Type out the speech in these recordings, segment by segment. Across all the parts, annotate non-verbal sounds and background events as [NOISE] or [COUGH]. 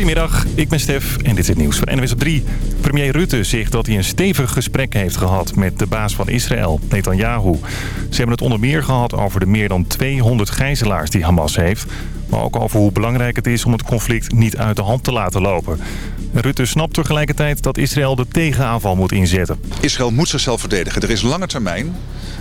Goedemiddag, ik ben Stef en dit is het nieuws van NWS op 3. Premier Rutte zegt dat hij een stevig gesprek heeft gehad met de baas van Israël, Netanyahu. Ze hebben het onder meer gehad over de meer dan 200 gijzelaars die Hamas heeft. Maar ook over hoe belangrijk het is om het conflict niet uit de hand te laten lopen. Rutte snapt tegelijkertijd dat Israël de tegenaanval moet inzetten. Israël moet zichzelf verdedigen. Er is lange termijn,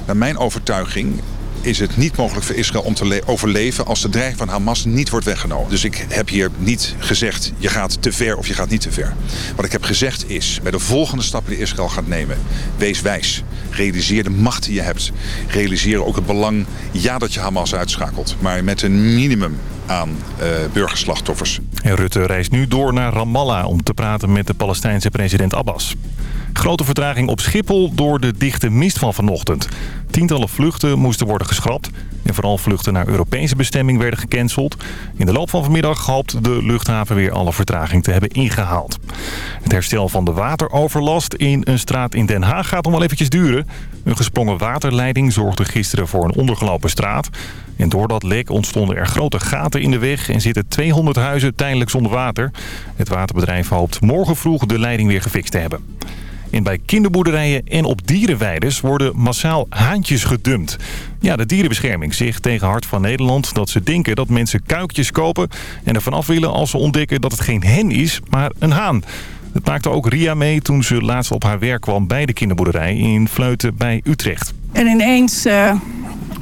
naar mijn overtuiging, is het niet mogelijk voor Israël om te overleven als de dreiging van Hamas niet wordt weggenomen. Dus ik heb hier niet gezegd je gaat te ver of je gaat niet te ver. Wat ik heb gezegd is bij de volgende stappen die Israël gaat nemen, wees wijs. Realiseer de macht die je hebt. Realiseer ook het belang, ja dat je Hamas uitschakelt, maar met een minimum aan uh, burgerslachtoffers. En Rutte reist nu door naar Ramallah om te praten met de Palestijnse president Abbas. Grote vertraging op Schiphol door de dichte mist van vanochtend. Tientallen vluchten moesten worden geschrapt. En vooral vluchten naar Europese bestemming werden gecanceld. In de loop van vanmiddag hoopt de luchthaven weer alle vertraging te hebben ingehaald. Het herstel van de wateroverlast in een straat in Den Haag gaat nog wel eventjes duren. Een gesprongen waterleiding zorgde gisteren voor een ondergelopen straat. En door dat lek ontstonden er grote gaten in de weg en zitten 200 huizen tijdelijk zonder water. Het waterbedrijf hoopt morgen vroeg de leiding weer gefixt te hebben. En bij kinderboerderijen en op dierenweiders worden massaal haantjes gedumpt. Ja, de dierenbescherming zegt tegen Hart van Nederland dat ze denken dat mensen kuikjes kopen... en er vanaf willen als ze ontdekken dat het geen hen is, maar een haan. Dat maakte ook Ria mee toen ze laatst op haar werk kwam bij de kinderboerderij in Vleuten bij Utrecht. En ineens uh,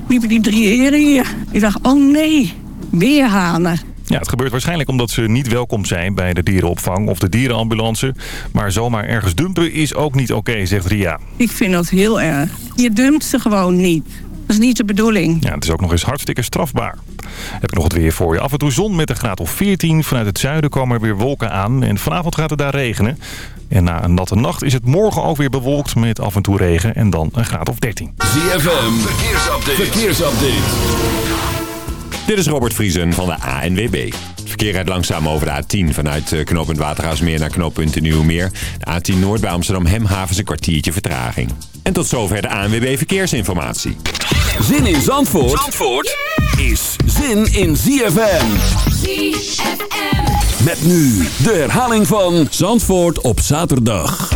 liepen die drie heren hier. Ik dacht, oh nee, weer hanen. Ja, het gebeurt waarschijnlijk omdat ze niet welkom zijn bij de dierenopvang of de dierenambulance. Maar zomaar ergens dumpen is ook niet oké, zegt Ria. Ik vind dat heel erg. Je dumpt ze gewoon niet. Dat is niet de bedoeling. Ja, het is ook nog eens hartstikke strafbaar. Heb ik nog het weer voor je. Af en toe zon met een graad of 14. Vanuit het zuiden komen er weer wolken aan. En vanavond gaat het daar regenen. En na een natte nacht is het morgen ook weer bewolkt met af en toe regen. En dan een graad of 13. ZFM, verkeersupdate. verkeersupdate. Dit is Robert Vriesen van de ANWB. Het verkeer rijdt langzaam over de A10 vanuit eh, knooppunt Watergaasmeer naar knooppunt Nieuwmeer. De A10 Noord bij Amsterdam Hemhavens een kwartiertje vertraging. En tot zover de ANWB Verkeersinformatie. Zin in Zandvoort, Zandvoort is zin in ZFM. ZFM. Met nu de herhaling van Zandvoort op zaterdag.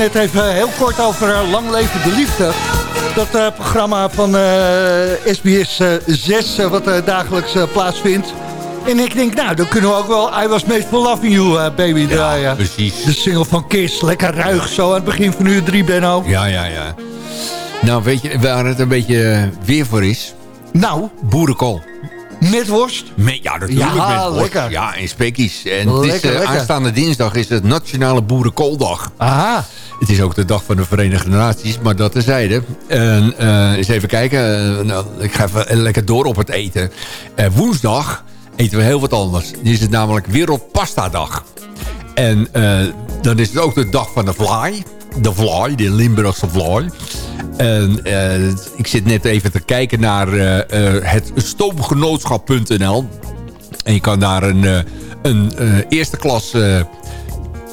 Net even heel kort over Lang Leven de Liefde. Dat programma van SBS 6 wat dagelijks plaatsvindt. En ik denk, nou, dan kunnen we ook wel I Was Made For Loving You, baby, draaien. Ja, precies. De single van Kiss, lekker ruig zo aan het begin van uur 3, Benno. Ja, ja, ja. Nou, weet je waar het een beetje weer voor is? Nou? Boerenkool. Met worst? Met, ja, natuurlijk ja, met worst. Lekker. Ja, en spekkies. En lekker, uh, aanstaande dinsdag is het Nationale Boerenkooldag. Aha. Is ook de dag van de Verenigde Naties, maar dat terzijde. En, uh, eens even kijken. Uh, nou, ik ga even lekker door op het eten. woensdag eten we heel wat anders. Nu is het namelijk Wereldpasta-dag. En dan is het ook de dag van de fly. De fly, de Limburgse fly. En ik zit net even te kijken naar het stoomgenootschap.nl. En je kan daar een, een eerste klas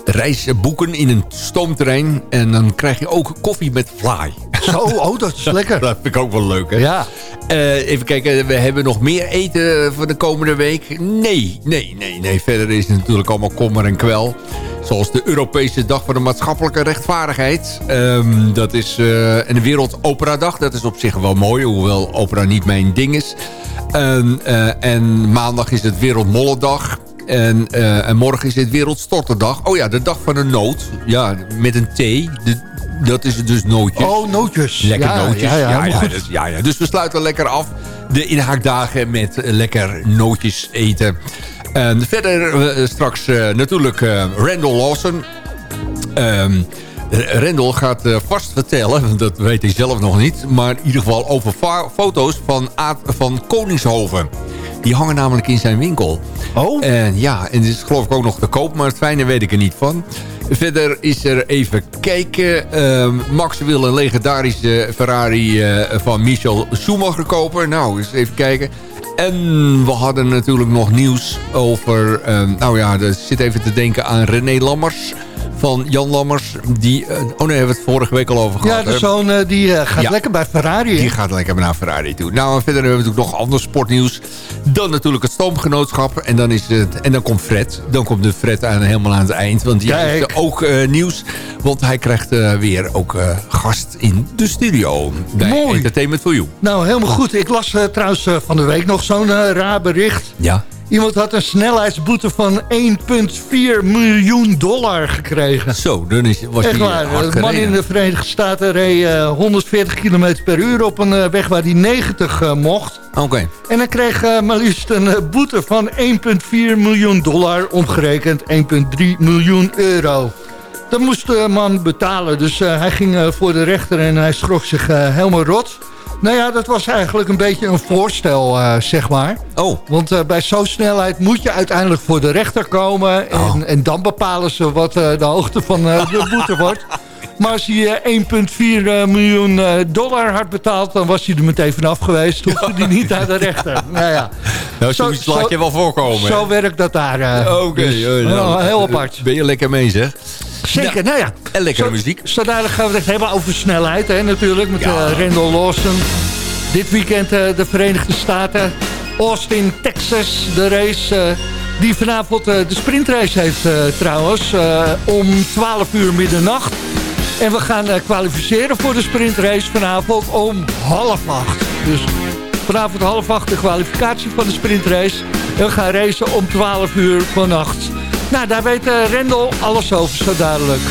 reis boeken in een stoomterrein. En dan krijg je ook koffie met fly. Zo, oh, dat is lekker. [LAUGHS] dat vind ik ook wel leuk, hè? Ja. even kijken, we hebben nog meer eten voor de komende week? Nee, nee, nee, nee. Verder is het natuurlijk allemaal kommer en kwel. Zoals de Europese Dag voor de Maatschappelijke Rechtvaardigheid. Um, dat is, uh, en de Wereldoperadag. Dat is op zich wel mooi, hoewel opera niet mijn ding is. En, uh, en maandag is het Wereldmollendag. En, uh, en morgen is het Wereldstorterdag. Oh ja, de dag van de noot. Ja, met een T. De, dat is dus nootjes. Oh, nootjes. Lekker ja, nootjes. Ja, ja, ja, dus, ja, ja, dus we sluiten lekker af. De inhaakdagen met lekker nootjes eten. En verder uh, straks uh, natuurlijk Randall Lawson. Um, Randall gaat vast vertellen, [LAUGHS] dat weet hij zelf nog niet... maar in ieder geval over foto's van, Aad, van Koningshoven. Die hangen namelijk in zijn winkel. Oh? En ja, en het is geloof ik ook nog te koop, maar het fijne weet ik er niet van. Verder is er even kijken. Uh, Max wil een legendarische Ferrari uh, van Michel Schumacher kopen. Nou, eens even kijken. En we hadden natuurlijk nog nieuws over... Uh, nou ja, ik zit even te denken aan René Lammers van Jan Lammers. Die, uh, oh nee, hebben we het vorige week al over gehad. Ja, de zoon die gaat ja, lekker bij Ferrari. Die gaat lekker naar Ferrari toe. Nou, en verder hebben we natuurlijk nog ander sportnieuws. Dan natuurlijk het stoomgenootschap. En dan, is het, en dan komt Fred. Dan komt de Fred aan, helemaal aan het eind. Want die Kijk. heeft ook nieuws. Want hij krijgt weer ook gast in de studio. Bij Mooi. Entertainment for You. Nou, helemaal goed. Ik las trouwens van de week nog zo'n raar bericht. Ja. Iemand had een snelheidsboete van 1,4 miljoen dollar gekregen. Zo, dan is, was Echt waar. hard Een man in de Verenigde Staten reed uh, 140 km per uur op een uh, weg waar hij 90 uh, mocht. Oké. Okay. En hij kreeg maar liefst een boete van 1,4 miljoen dollar, omgerekend 1,3 miljoen euro. Dat moest de man betalen, dus hij ging voor de rechter en hij schrok zich helemaal rot. Nou ja, dat was eigenlijk een beetje een voorstel, uh, zeg maar. Oh. Want uh, bij zo'n snelheid moet je uiteindelijk voor de rechter komen. En, Oh. en dan bepalen ze wat uh, de hoogte van de boete [LAUGHS] wordt. Maar als hij 1,4 miljoen eh, dollar had betaald... dan was hij er meteen vanaf geweest. Hoefde hij niet naar de rechter. [LAUGHS] Nou ja. Nou, zoiets Zo- laat je wel voorkomen. hè? Zo werkt dat daar. eh. Oké, Dus, oh, nou, nou, heel apart. Ben je lekker mee, zeg. Zeker, nou ja. En lekkere Zo- muziek. Zo dadelijk gaan we het hebben over snelheid, hè, natuurlijk. Met Ja. eh, Randall Lawson. Dit weekend eh, de Verenigde Staten. Austin, Texas, de race... eh, die vanavond de sprintrace heeft trouwens. om 12 uur middernacht. En we gaan kwalificeren voor de sprintrace vanavond om half acht. Dus vanavond half acht de kwalificatie van de sprintrace. En we gaan racen om 12 uur vannacht. Nou, daar weet eh, Rendel alles over zo dadelijk.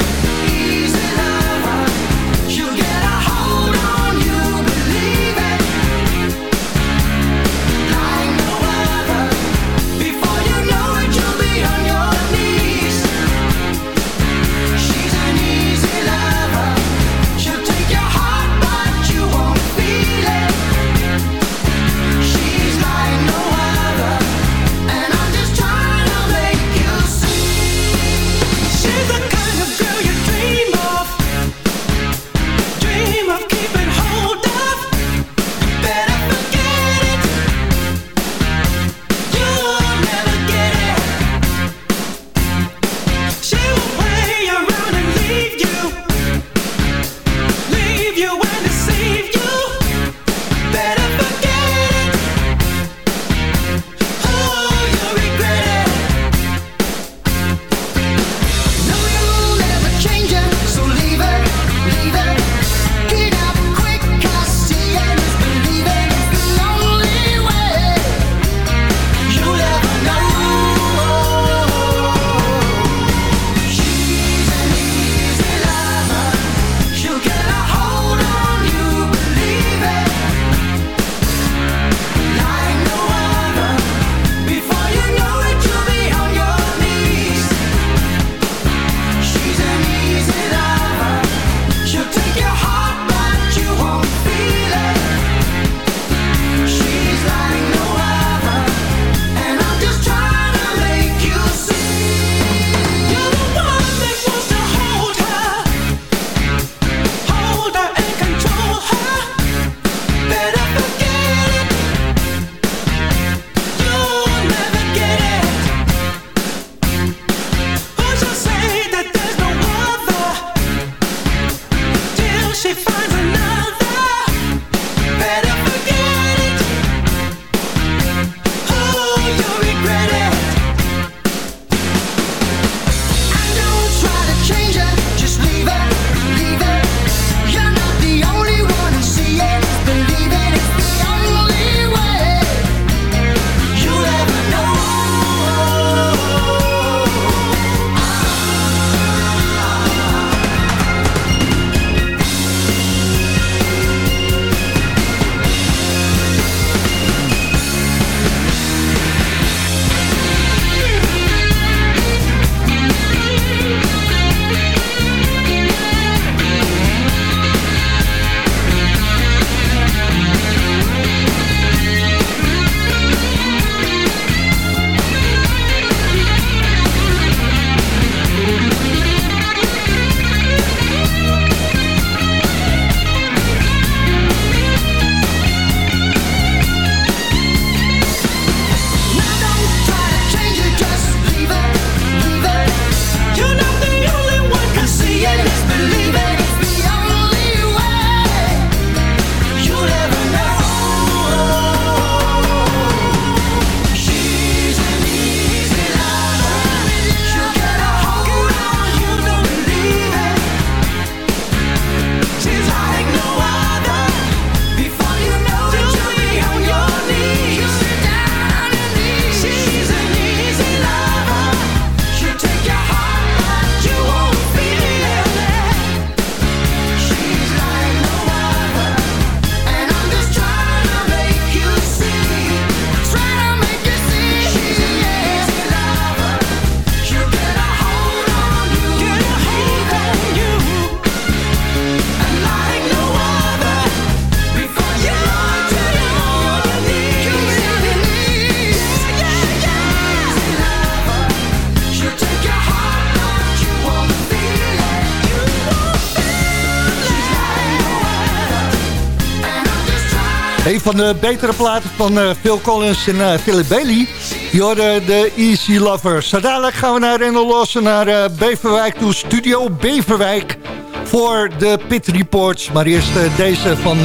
Een van de betere platen van uh, Phil Collins en uh, Philip Bailey. Je de Easy Lover. Zo dadelijk gaan we naar Rendel Lossen, naar uh, Beverwijk toe. Studio Beverwijk voor de Pit Reports. Maar eerst deze van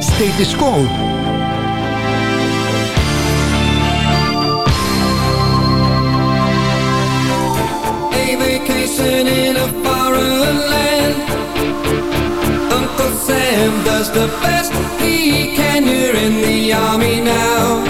Status Quo. Does the best he can. You're in the army now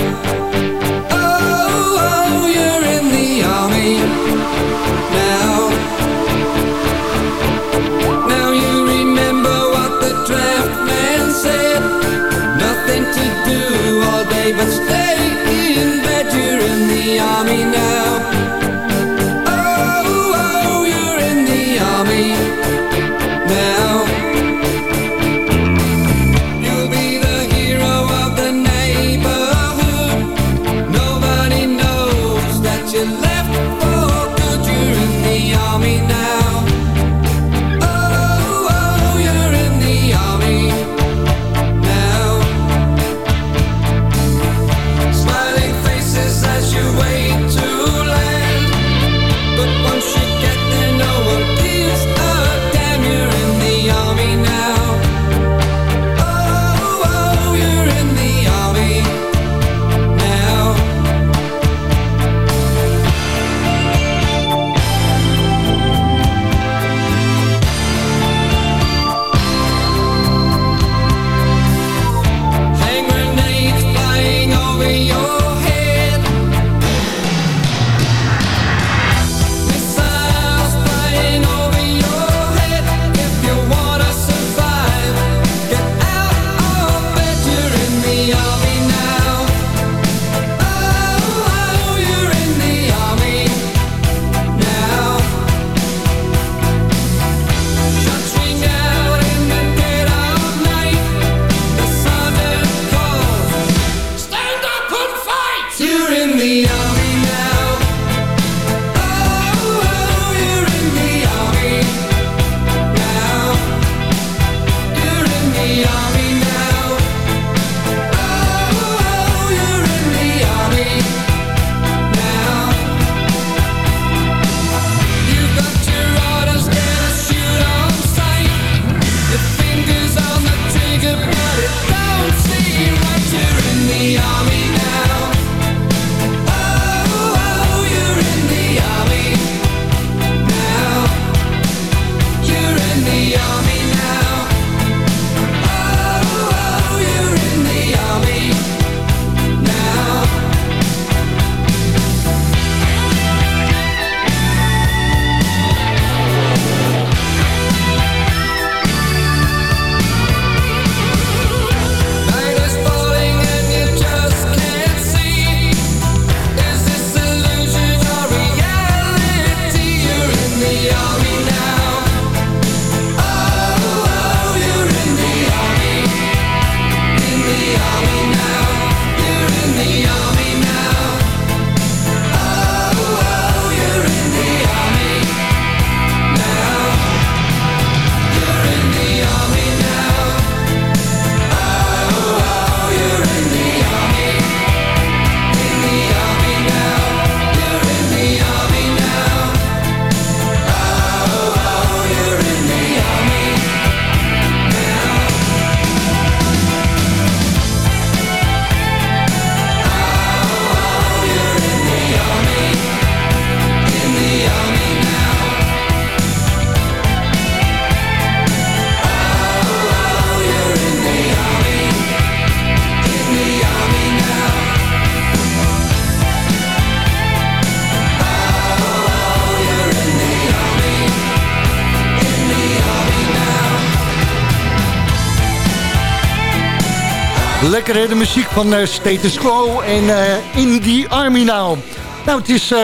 Lekker de muziek van uh, Status Quo en uh, In The Army Now. Nou, het is uh,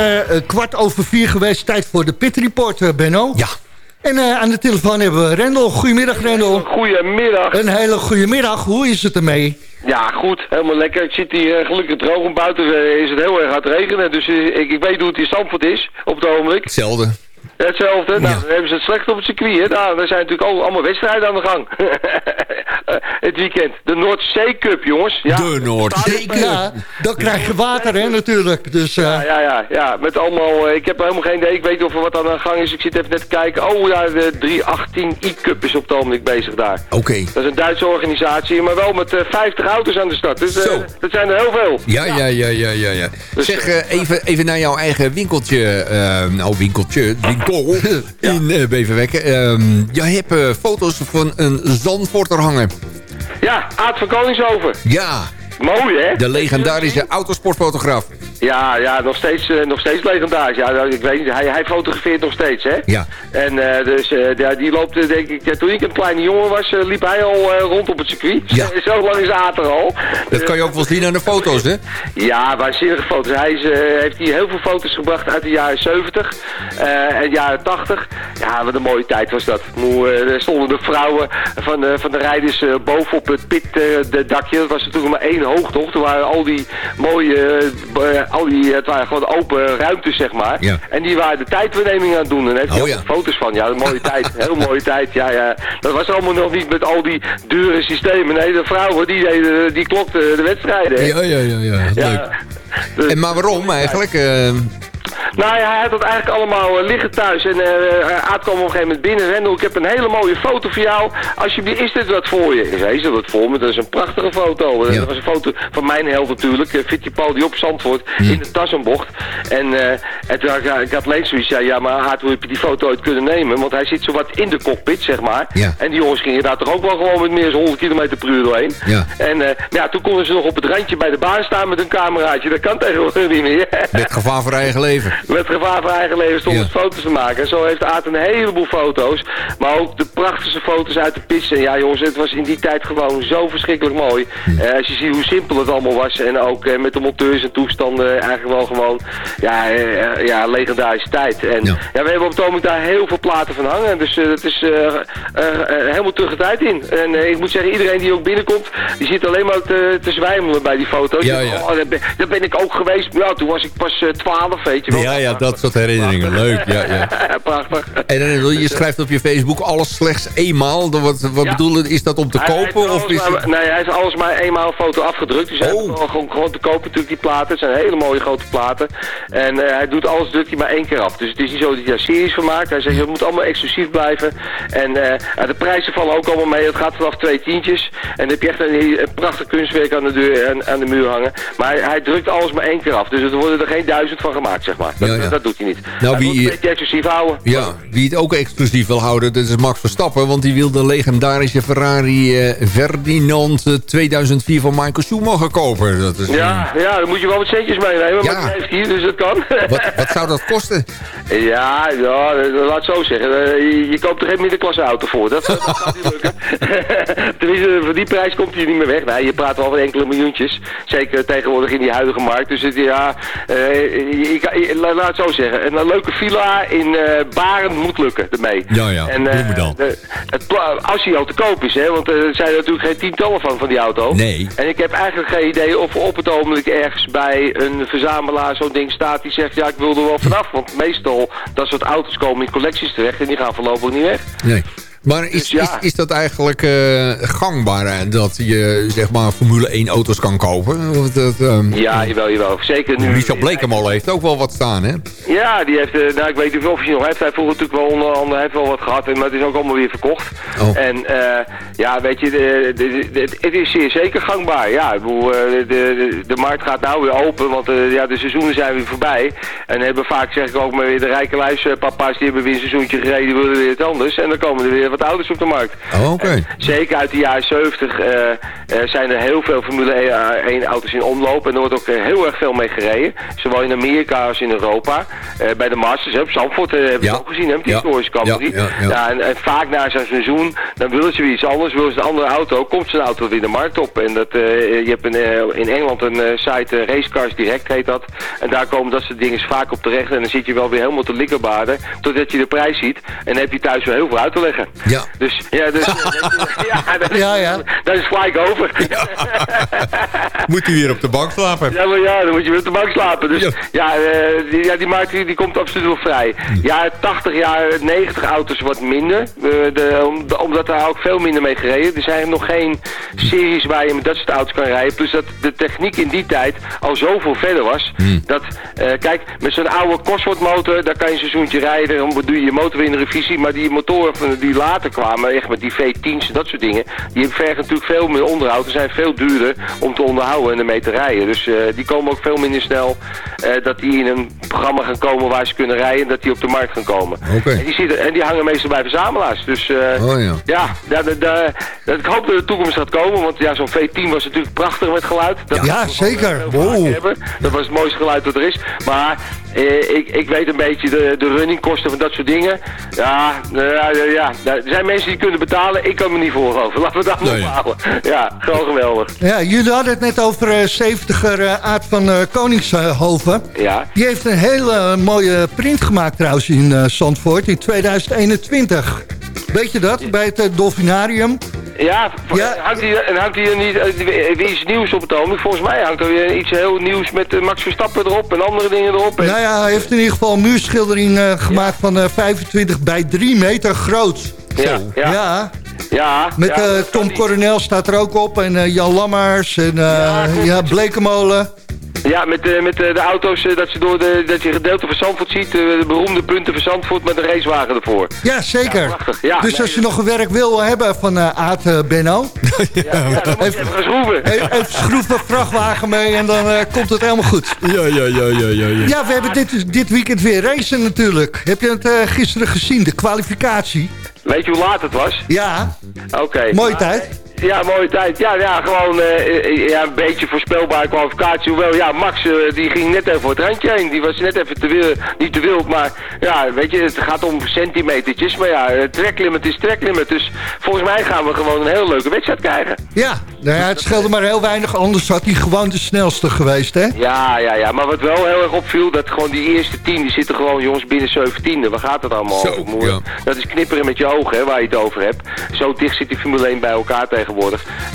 kwart over vier geweest. Tijd voor de Pit Report, Benno. Ja. En aan de telefoon hebben we Rendel. Goedemiddag, Rendel. Goedemiddag. Een hele goede middag. Hoe is het ermee? Ja, goed. Helemaal lekker. Ik zit hier gelukkig droog. En buiten is het heel erg hard regenen. Dus ik, ik weet hoe het in Stamford is op het ogenblik. Hetzelfde. Hetzelfde. Nou, dan hebben ze het slecht op het circuit. Hè. Nou, er zijn natuurlijk allemaal wedstrijden aan de gang. [LAUGHS] eh, het weekend. De Noordzee Cup, jongens. Ja, De Noordzee Cup. Ja, dan krijg je water, hè, natuurlijk. Dus, eh, Ja, ja, ja, ja, met allemaal, eh, ik heb helemaal geen idee, ik weet niet of er wat aan de gang is, ik zit even net te kijken. Oh ja, de 318 e-cup is op het ogenblik bezig daar. Oké. Dat is een Duitse organisatie, maar wel met eh, 50 auto's aan de start. Dus Zo. dat zijn er heel veel. Ja, ja, ja, ja, ja. ja. Dus, zeg, even, even naar jouw eigen winkeltje. nou, winkeltje. Winkel [LAUGHS] in eh Beverwijk. Ehm, jij hebt eh, foto's van een Zandvoorter hangen. Ja, Aad van Koningshoven. Ja, Mooi, hè? de legendarische autosportfotograaf. Ja, ja, nog steeds, eh, nog steeds legendarisch. Ja, nou, ik weet niet, hij, hij fotografeert nog steeds, hè? Ja. En eh, dus eh, ja, die loopt, denk ik, ja, toen ik een kleine jongen was, liep hij al rond op het circuit. Ja. [LAUGHS] Zo lang is Aad er al. Dat kan je ook wel zien aan de foto's, hè? Ja, waanzinnige foto's. Hij is, heeft hier heel veel foto's gebracht uit de jaren 70 eh, en jaren 80. Ja, wat een mooie tijd was dat. Moe, er stonden de vrouwen van de, van de rijders bovenop het pit de dakje. Het was natuurlijk maar één hoog, toch? Er waren al die mooie, al die, het waren gewoon open ruimtes, zeg maar. Ja. En die waren de tijdverneming aan het doen. En daar heeft Oh, ja. foto's van. Ja, een mooie [LAUGHS] tijd. Heel mooie tijd. Ja, ja. Dat was allemaal nog niet met al die dure systemen. Nee, de vrouwen, die, deden, die klokten de wedstrijden. hè. Ja, ja, ja, ja. Leuk. Dus- En maar waarom eigenlijk? Eh, nou ja, hij had dat eigenlijk allemaal eh, liggen thuis. En eh Aad kwam op een gegeven moment binnen. Rendel, ik heb een hele mooie foto voor jou. Alsjeblieft, is dit wat voor je? Ik zei, is dit wat voor me? Dat is een prachtige foto. Ja. Dat was een foto van mijn held natuurlijk. Uh, Fittipaldi op Zandvoort in de Tassenbocht. En, eh en toen had ik, had alleen zoiets. Ja, ja, maar Aad, hoe heb je die foto ooit kunnen nemen? Want hij zit zo wat in de cockpit, zeg maar. Ja. En die jongens gingen daar toch ook wel gewoon met meer dan 100 km per uur doorheen. En eh, ja, toen konden ze nog op het randje bij de baan staan met een cameraatje. Dat kan tegenwoordig niet meer. met gevaar voor eigen leven. Met gevaar voor eigen leven stond Ja. foto's te maken. En zo heeft Aad een heleboel foto's. Maar ook de prachtigste foto's uit de pits. En ja jongens, het was in die tijd gewoon zo verschrikkelijk mooi. Hm. Eh, als je ziet hoe simpel het allemaal was. En ook eh, met de monteurs en toestanden eigenlijk wel gewoon... Ja, eh, ja legendarische tijd. En Ja. ja. we hebben op het moment daar heel veel platen van hangen. Dus het is helemaal terug de tijd in. En ik moet zeggen, iedereen die ook binnenkomt... Die zit alleen maar te, te zwijmelen bij die foto's. Ja, ja. Oh, daar, ben, daar ben ik ook geweest. Nou, toen was ik pas eh, 12, weet je wel. Ja, ja, dat soort herinneringen. Leuk, ja, ja. [LAUGHS] Prachtig. En eh, je schrijft op je Facebook alles slechts eenmaal. Wat, wat Ja. bedoel je, is dat om te Hij- hij kopen? Of is maar-. Nee, hij heeft alles maar eenmaal een foto afgedrukt. Dus hij Oh. heeft gewoon, gewoon, gewoon te kopen natuurlijk die platen. Het zijn hele mooie grote platen. En eh, hij doet alles, drukt hij maar één keer af. Dus het is niet zo dat hij daar series van maakt. Hij zegt, het moet allemaal exclusief blijven. En eh, de prijzen vallen ook allemaal mee. Het gaat vanaf twee tientjes. En dan heb je echt een, een prachtig kunstwerk aan de, deur, aan, aan de muur hangen. Maar hij, hij drukt alles maar één keer af. Dus er worden er geen duizend van gemaakt, zeg maar. Dat, Ja, ja. dat doet hij niet. Nou, hij wie- moet exclusief houden. Ja, wie het ook exclusief wil houden, dat is Max Verstappen. Want die wil de legendarische Ferrari eh, Ferdinand eh, 2004 van Michael Schumacher kopen. Dat is, Ja, ja, dan moet je wel wat centjes meenemen, Ja. maar heeft hij, dus dat kan. Wat, wat [LAUGHS] zou dat kosten? Ja, ja, eh, laat het zo zeggen. Eh, Je, je koopt er geen middenklasse auto voor. Dat, [LAUGHS] dat gaat niet lukken. [LAUGHS] Tenminste, voor die prijs komt hij niet meer weg. Nee, je praat wel van enkele miljoentjes. Zeker tegenwoordig in die huidige markt. Dus het, ja, eh, je- je la- laat het zo zeggen. Een, een leuke villa in eh Baren moet lukken ermee. Ja, ja, En, eh, Bloemendaal. de- het, als hij al te koop is, hè, want eh, er zijn natuurlijk geen tientallen van, van die auto. Nee. En ik heb eigenlijk geen idee of op het ogenblik ergens bij een verzamelaar zo'n ding staat die zegt, ja ik wil er wel vanaf. Want meestal dat soort auto's komen in collecties terecht en die gaan voorlopig niet weg. Nee. Maar is, Dus ja. is, is dat eigenlijk eh, gangbaar eh, dat je zeg maar Formule 1 auto's kan kopen? Of dat, ehm, Ja, jawel, jawel. Zeker nu. Richard Blekemolen heeft ook wel wat staan, hè? Ja, die heeft, eh, nou ik weet niet of hij nog heeft. Hij vroeger natuurlijk wel onder andere, heeft wel wat gehad, maar het is ook allemaal weer verkocht. Oh. En eh, ja, weet je, de, de, de- het is zeer zeker gangbaar. Ja, eh, de, de, de markt gaat nou weer open, want eh, ja, de seizoenen zijn weer voorbij. En hebben vaak, zeg ik ook maar weer, de rijke luispapa's, die hebben weer een seizoentje gereden, willen weer het anders. En dan komen er weer wat auto's op de markt. Oh, Oké. Zeker uit de jaren 70 eh, eh, zijn er heel veel Formule 1 auto's in omloop. En er wordt ook eh, heel erg veel mee gereden. Zowel in Amerika als in Europa. Eh, bij de Masters, hè, op Zandvoort eh, hebben we Ja. het ook gezien, hè, met die Ja. historische categorie. Ja, ja, ja. en, en vaak na zo'n seizoen, dan willen ze weer iets anders. Willen ze een andere auto, komt zijn auto weer de markt op. En dat, eh, je hebt een, eh, in Engeland een eh, site, eh, Racecars Direct heet dat. En daar komen dat soort dingen vaak op terecht. En dan zit je wel weer helemaal te likkerbaarden. Totdat je de prijs ziet. En dan heb je thuis wel heel veel uit te leggen. Ja. Dus ja, dus, [LAUGHS] [LAUGHS] ja, dat is, Ja, ja. dat is gelijk over. Ja. [LAUGHS] Moet u weer op de bank slapen? maar ja, dan moet je weer op de bank slapen. Dus Ja. ja, eh, die, ja die markt die, die komt absoluut wel vrij. Ja, 80 jaar, 90 auto's wat minder. Eh, de, om- omdat daar ook veel minder mee gereden. Er zijn nog geen series waar je met dat soort auto's kan rijden. Plus dat de techniek in die tijd al zoveel verder was. Dat, eh, kijk, met zo'n oude Cosworth motor, daar kan je een seizoentje rijden. Dan doe je je motor weer in de revisie. Maar die motoren van- die later kwamen, echt met die V10's en dat soort dingen. Die vergen natuurlijk veel meer onderhoud. Die zijn veel duurder om te onderhouden en ermee te rijden. Dus eh, die komen ook veel minder snel eh, dat die in een programma gaan komen waar ze kunnen rijden. En dat die op de markt gaan komen. Oké. En, die zitten, en die hangen meestal bij verzamelaars. Dus eh, Oh ja. ja, da- da- da- da- ik hoop dat de toekomst gaat komen. Want ja, zo'n V10 was natuurlijk prachtig met geluid. Dat Ja, zeker. Wow. Dat was het mooiste geluid dat er is. Maar eh, ik, ik weet een beetje de, de runningkosten van dat soort dingen. Ja, nou ja, ja, ja, er zijn mensen die kunnen betalen. Ik kan me niet voorgeloven. Laten we dat maar Nee. houden. Ja, gewoon geweldig. Ja, jullie hadden het net over eh 70er eh, Aard van eh, Koningshoven. Ja. Die heeft een hele mooie print gemaakt trouwens in eh, Zandvoort in 2021. Weet je dat? Bij het eh, Dolfinarium. Ja, Ja. Hangt, hier, en hangt hier niet eh, weer iets nieuws op het ogenblik? Volgens mij hangt er weer iets heel nieuws met eh, Max Verstappen erop en andere dingen erop. En- Nou ja, hij heeft in ieder geval een muurschildering eh, gemaakt van eh, 25 bij 3 meter groot. ja, ja, ja. Ja, met eh, Tom. Coronel staat er ook op en eh, Jan Lammers en eh, ja, Blekemolen. Ja, met, eh, met eh, de auto's eh, dat, je door de, dat je gedeelte van Zandvoort ziet. de beroemde punten van Zandvoort met een racewagen ervoor. Ja, zeker. Ja, prachtig. Ja, dus nee, als je nog een werk wil hebben van eh Aad Benno... [LAUGHS] Ja, ja, dan moet je even schroeven. Even even schroeven vrachtwagen mee en dan eh, komt het helemaal goed. Ja, ja, ja, ja, ja. ja. Ja, we hebben dit, dit weekend weer racen natuurlijk. Heb je het eh, gisteren gezien, de kwalificatie? Weet je hoe laat het was? Ja, Oké. mooie Maar- tijd. Ja, mooie tijd. Ja, ja gewoon eh, eh, ja, een beetje voorspelbare kwalificatie. Hoewel, ja, Max eh, die ging net even voor het randje heen. Die was net even te wil, niet te wild. Maar ja, weet je, het gaat om centimetertjes. Maar ja, tracklimit is tracklimit. Dus volgens mij gaan we gewoon een hele leuke wedstrijd krijgen. Ja, nou ja, het scheelde maar heel weinig, anders had hij gewoon de snelste geweest, hè? Ja, ja, ja. Maar wat wel heel erg opviel, dat gewoon die eerste tien, die zitten gewoon jongens binnen 17e. Waar gaat het allemaal Zo, over? Ja. Dat is knipperen met je ogen, hè, waar je het over hebt. Zo dicht zit die Formule 1 bij elkaar tegenwoordig.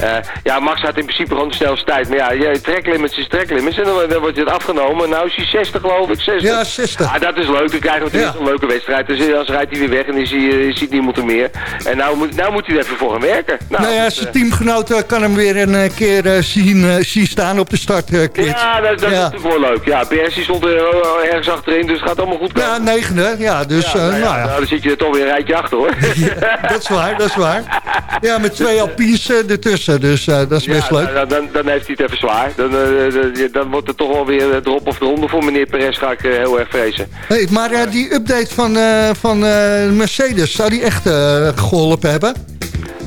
Eh, ja, Max had in principe gewoon de snelste tijd. Maar ja, je tracklimits is tracklimits. En dan, dan wordt het afgenomen. Nou is hij 60 geloof ik, 60. Ja, 60. Ja, dat is leuk. Dan krijgen we Ja. een leuke wedstrijd. Dus eh, als rijdt hij weer weg en is hij, eh, is hij niemand er meer. En nou moet, nou moet hij er even voor gaan werken. Nou, Nou ja, zijn eh, teamgenoot eh, kan hem weer een eh, keer eh, zien, eh, zien staan op de startkit. ja, dat, dat Ja. is natuurlijk wel leuk. Ja, die stond er eh, ergens achterin, dus het gaat allemaal goed komen. Ja, negende. Ja, dus Ja, eh, nou ja, nou ja. nou, dan zit je er toch weer een rijtje achter hoor. [LAUGHS] Dat is waar, dat is waar. Ja, met twee [LAUGHS] Alpines eh, ertussen, dus eh, dat is Ja, best leuk. nou, dan, dan heeft hij het even zwaar. Dan, eh, dan- dan wordt het toch wel weer eh, erop of eronder voor meneer Perez, ga ik eh, heel erg vrezen. Hey, maar eh, die update van, eh, van eh, Mercedes, zou die echt eh, geholpen hebben?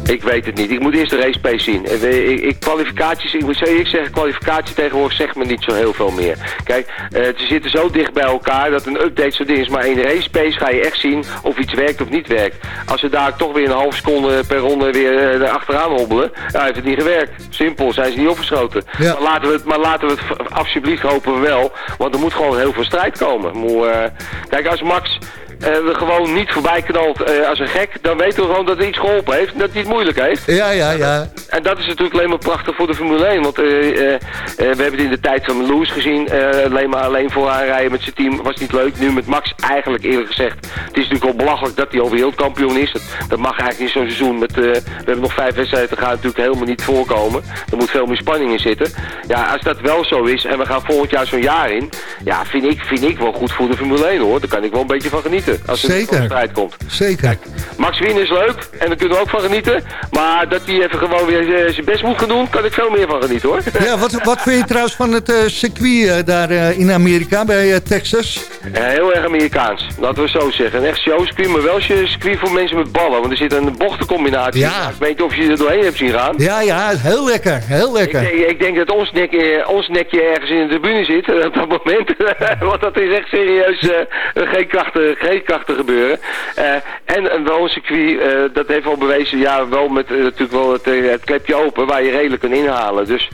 Ik weet het niet. Ik moet eerst de race pace zien. Eh, Ik, ik, kwalificaties, ik moet eerlijk zeggen, kwalificatie tegenwoordig zegt me niet zo heel veel meer. Kijk, eh, ze zitten zo dicht bij elkaar dat een update zo ding is. Maar in de race pace ga je echt zien of iets werkt of niet werkt. Als ze daar toch weer een half seconde per ronde weer eh, achteraan hobbelen, dan heeft het niet gewerkt. Simpel, zijn ze niet opgeschoten. Ja. Maar, laten we het, maar laten we het alsjeblieft hopen we wel. Want er moet gewoon heel veel strijd komen. Moe, eh, kijk, als Max er gewoon niet voorbij knalt eh, als een gek, dan weten we gewoon dat hij iets geholpen heeft en dat hij het moeilijk heeft. Ja, ja, ja. En dat is natuurlijk alleen maar prachtig voor de Formule 1. Want eh, eh, we hebben het in de tijd van Lewis gezien. alleen maar alleen vooraan rijden met zijn team was niet leuk. Nu met Max eigenlijk eerlijk gezegd. Het is natuurlijk wel belachelijk dat hij al wereldkampioen is. Dat, dat mag eigenlijk niet zo'n seizoen. Met, we hebben nog vijf wedstrijden te gaan natuurlijk helemaal niet voorkomen. Er moet veel meer spanning in zitten. Ja, als dat wel zo is en we gaan volgend jaar zo'n jaar in. Ja, vind ik, vind ik wel goed voor de Formule 1 hoor. Daar kan ik wel een beetje van genieten. Als er Zeker. een strijd komt. Zeker. Max winnen is leuk en daar kunnen we ook van genieten. Maar dat hij even gewoon weer eh, zijn best moet gaan doen, kan ik veel meer van genieten hoor. [LAUGHS] Ja, wat, wat vind je trouwens van het eh, circuit eh, daar in Amerika, bij Texas? Heel erg Amerikaans, laten we zo zeggen. Een echt showscreen, maar wel een circuit voor mensen met ballen. Want er zit een bochtencombinatie. Ja. Ik weet niet of je er doorheen hebt zien gaan. Ja, ja, heel lekker, heel Ik lekker. denk, ik denk dat ons nekje, ons nekje ergens in de tribune zit [LAUGHS] op dat moment. [LAUGHS] Want dat is echt serieus geen, krachten, geen krachten gebeuren. Eh, en een wel een circuit, eh, dat heeft wel bewezen, ja, wel met eh, natuurlijk wel het, het klepje open waar je redelijk kan inhalen. Dus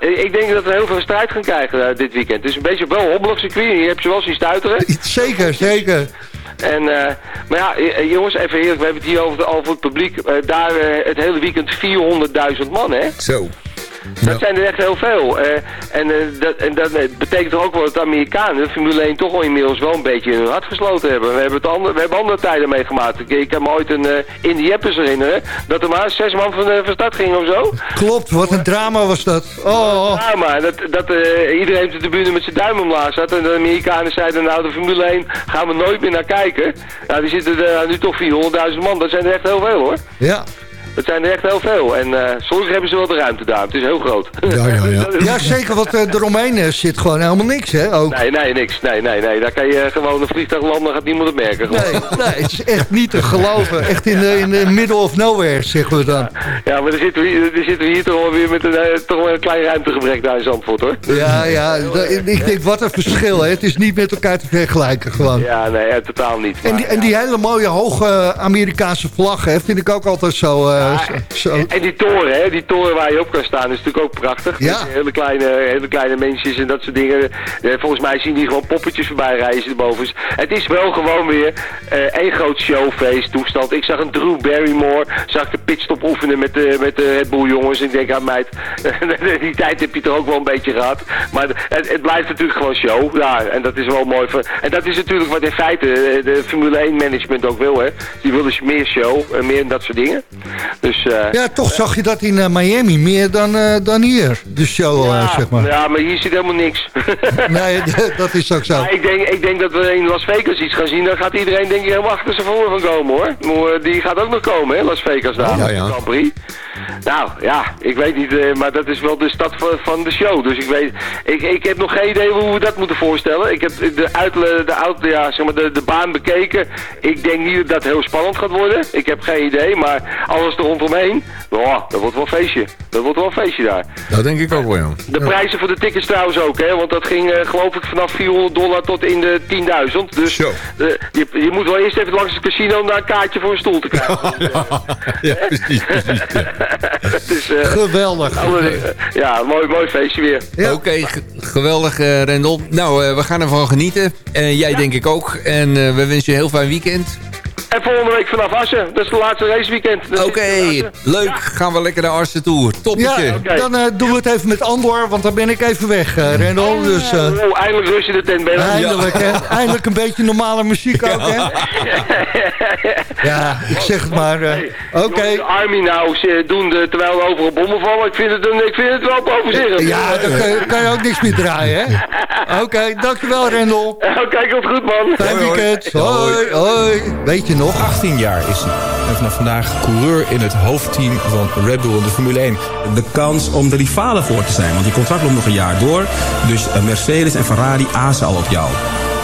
ik denk dat we heel veel strijd gaan krijgen dit weekend. Het is een beetje wel een hobbelig circuit. Je hebt ze wel zien stuiteren. [LAUGHS] Zeker, zeker. En, maar ja, jongens, even eerlijk, we hebben het hier over, de, over het publiek. Daar het hele weekend 400.000 man, hè? Zo. Dat zijn er echt heel veel. Eh, en, eh, dat, en dat eh, betekent toch ook wel dat de Amerikanen de Formule 1 toch wel inmiddels wel een beetje in hun hart gesloten hebben. We hebben, het andere, we hebben andere tijden meegemaakt. Ik, ik kan me ooit een uh, Jeppers herinneren. Dat er maar zes man van, van start ging of zo. Klopt, wat een drama was dat. Oh. Drama. Dat, dat iedereen op de tribune met zijn duim omlaag zat. En de Amerikanen zeiden nou de Formule 1 gaan we nooit meer naar kijken. Nou die zitten er nu toch 400.000 man. Dat zijn er echt heel veel hoor. Ja. Dat zijn er echt heel veel. En uh, soms hebben ze wel de ruimte daar. Het is heel groot. Ja, ja, ja. [LAUGHS] ja zeker, want uh, eromheen zit gewoon helemaal niks, hè? Ook. Nee, nee, niks. Nee, nee, nee. Daar kan je gewoon een vliegtuig landen, gaat niemand het merken. Nee, nee, het is echt niet te geloven. Echt in de, in de middle of nowhere, zeggen we dan. Ja, maar dan zitten we hier, zitten we hier toch wel weer met een, uh, toch wel een klein ruimtegebrek daar in Zandvoort, hoor. Ja, ja. ik denk, wat een verschil, hè? Het is niet met elkaar te vergelijken, gewoon. Ja, nee, totaal niet. Maar, en, die, en die hele mooie hoge Amerikaanse vlag, hè, vind ik ook altijd zo... Ja, zo en die toren, hè, die toren waar je op kan staan, is natuurlijk ook prachtig. Ja. Hele kleine, hele kleine mensjes en dat soort dingen. Eh, volgens mij zien die gewoon poppetjes voorbij reizen erboven. Het is wel gewoon weer uh, één groot showfeest toestand. Ik zag een Drew Barrymore, zag de pitstop oefenen met de, met de Red Bull jongens. Ik denk, aan meid, [LAUGHS] die tijd heb je toch ook wel een beetje gehad. Maar het, het, blijft natuurlijk gewoon show. Ja, en dat is wel mooi. En dat is natuurlijk wat in feite eh, de Formule 1 management ook wil, hè. Die willen dus meer show en meer dat soort dingen. Dus... Uh, ja, toch zag je dat in uh, Miami meer dan, uh, dan hier, de show, ja, uh, zeg maar. Ja, maar hier zit helemaal niks. [LAUGHS] nee, [LAUGHS] dat is ook zo. Maar ik, denk, ik denk dat we in Las Vegas iets gaan zien, dan gaat iedereen denk ik helemaal achter zijn voren van komen hoor. Maar, die gaat ook nog komen, hè, Las Vegas daar, ja, ja. Grand Prix. Nou, ja, ik weet niet, maar dat is wel de stad van, van de show. Dus ik weet, ik, ik heb nog geen idee hoe we dat moeten voorstellen. Ik heb de, uit, de, auto, ja, zeg maar de, de baan bekeken. Ik denk niet dat dat heel spannend gaat worden. Ik heb geen idee, maar alles er rondomheen, Oh, dat wordt wel een feestje. Dat wordt wel een feestje daar. Dat denk ik ook wel. De prijzen voor de tickets trouwens ook, hè. Want dat ging, uh, geloof ik, vanaf 400 dollar tot in de 10.000. Dus uh, je, je, moet wel eerst even langs het casino om daar een kaartje voor een stoel te krijgen. [LAUGHS] ja, precies, precies. [LAUGHS] dus, uh, geweldig. ja, mooi, mooi feestje weer. Ja. Oké, okay, geweldig, Rendel. Nou, we gaan ervan genieten. En jij ja. denk ik ook. En we wensen je een heel fijn weekend. En volgende week vanaf Assen. Dat is de laatste raceweekend. Oké, okay, leuk. Gaan we lekker naar Assen toe. Toppetje. Ja, okay. dan uh, doen we het even met Andor, want dan ben ik even weg, uh, Rendel. Dus, uh, oh, eindelijk rust je de tent, Ben. Eindelijk, hè. Eindelijk een beetje normale muziek ook, hè. ja, [LAUGHS] ik zeg het maar. Oké. Okay. De Army nou doen de, terwijl we overal bommen vallen. Ik vind het, een, ik vind het wel boven Ja, dan kan je, kan je, ook niks meer draaien, hè. [LAUGHS] Oké, okay, dankjewel, Rendel. Oké, okay, komt goed, man. Fijn weekend. Hoi, hoi. Weet je nog? 18 jaar is hij. En vanaf vandaag coureur in het hoofdteam van Red Bull in de Formule 1. De kans om de rivalen voor te zijn. Want die contract loopt nog een jaar door. Dus eh, Mercedes en Ferrari azen al op jou.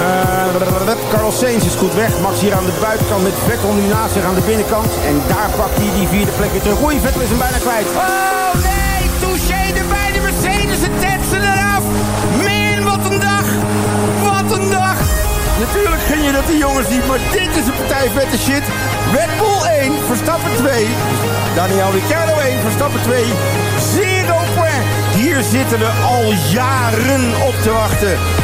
uh, Carlos Sainz is goed weg. Max hier aan de buitenkant met Vettel nu naast zich aan de binnenkant. En daar pakt hij die vierde plek weer terug. Oei, Vettel is hem bijna kwijt. Oh nee, touché erbij. De Mercedes en tetsen eraf. Min, wat een dag. Wat een dag. Natuurlijk gun je dat die jongens niet, maar dit is een partij vette shit. Red Bull 1, Verstappen 2. Daniel Ricciardo 1, Verstappen 2. Zero point. Hier zitten we al jaren op te wachten.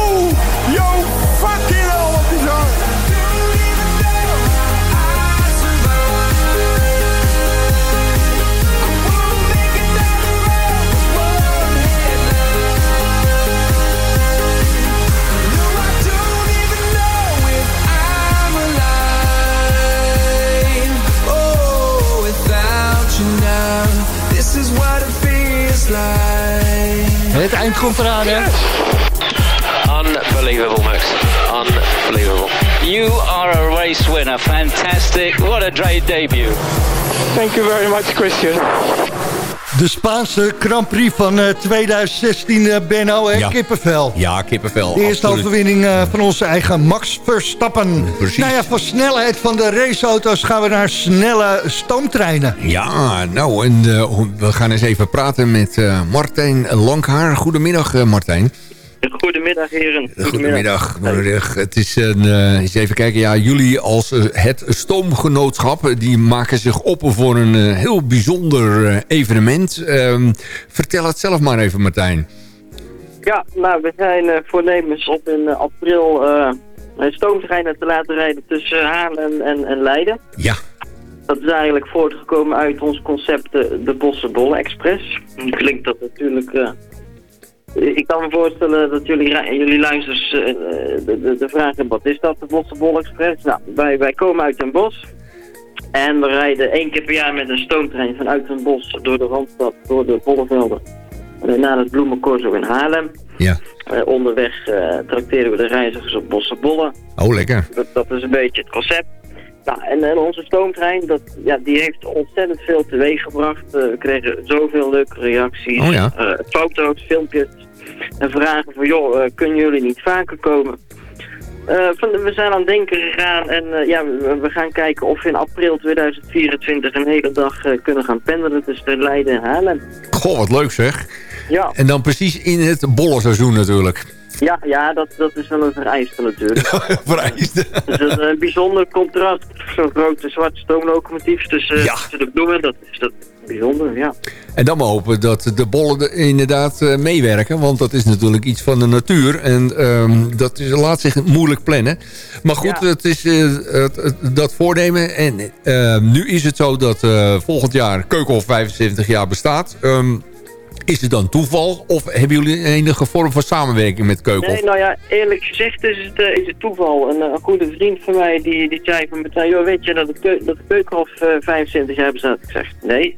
Het eind komt eraan, hè? Unbelievable, Max. Unbelievable. You are a race winner. Fantastic. What a great debut. Thank you very much, Christian. De Spaanse Grand Prix van eh, 2016, eh, Benno? Ja. Kippenvel. Ja, kippenvel. De eerste absoluut. overwinning eh, van onze eigen Max Verstappen. Precies. Nou ja, van snelheid van de raceauto's gaan we naar snelle stoomtreinen. Ja, nou, en eh, we gaan eens even praten met eh, Martijn Langhaar. Goedemiddag, eh, Martijn. Goedemiddag, heren. Goedemiddag. Goedemiddag. Het is een, eh, eens even kijken. Ja, jullie als eh, het Stoomgenootschap... eh, die maken zich op voor een eh, heel bijzonder eh, evenement. Ehm, vertel het zelf maar even, Martijn. Ja, nou, we zijn eh, voornemens op in eh, april eh, een stoomtreinen te laten rijden tussen Haarlem en, en Leiden. Ja. Dat is eigenlijk voortgekomen uit ons concept eh, de Bossenbolle Express. Nu klinkt dat natuurlijk... eh, ik kan me voorstellen dat jullie, jullie luisters eh, de, de, de vraag hebben, wat is dat, de Bossenbolle Express? Nou, wij, wij komen uit Den Bosch. En we rijden één keer per jaar met een stoomtrein vanuit Den Bosch door de Randstad, door de Bollevelden. eh, Naar het Bloemencorso in Haarlem. Ja. Eh, onderweg eh trakteren we de reizigers op bossenbollen. Oh, lekker. Dat, dat is een beetje het concept. Nou, en, en onze stoomtrein, dat, ja, die heeft ontzettend veel teweeg gebracht. Eh, we kregen zoveel leuke reacties, Oh ja. eh, foto's, filmpjes. En vragen van, joh, eh, kunnen jullie niet vaker komen? Van, we zijn aan het denken gegaan en ja, we, we gaan kijken of we in april 2024 een hele dag kunnen gaan pendelen tussen Leiden en Haarlem. Goh, wat leuk zeg. Ja. En dan precies in het bollenseizoen natuurlijk. Ja, ja dat, dat is wel een vereiste natuurlijk. [LAUGHS] vereiste. Het is een, eh, bijzonder contrast. Zo'n grote zwarte stoomlocomotief tussen, tussen de bloemen. Dat is dat bijzonder, ja. En dan maar hopen dat de bollen er inderdaad eh, meewerken. Want dat is natuurlijk iets van de natuur. En ehm, dat is, laat zich moeilijk plannen. Maar goed, het is eh, het- het- dat voornemen. En ehm, nu is het zo dat volgend jaar Keukenhof 75 jaar bestaat. Ehm, is het dan toeval? Of hebben jullie enige vorm van samenwerking met Keukenhof? Nee, nou ja, eerlijk gezegd is het, eh, is het toeval. Een, eh, een goede vriend van mij die, die zei van meteen, joh, weet je dat de, keu dat de Keukenhof eh, 25 jaar bestaat? Ik zeg, nee,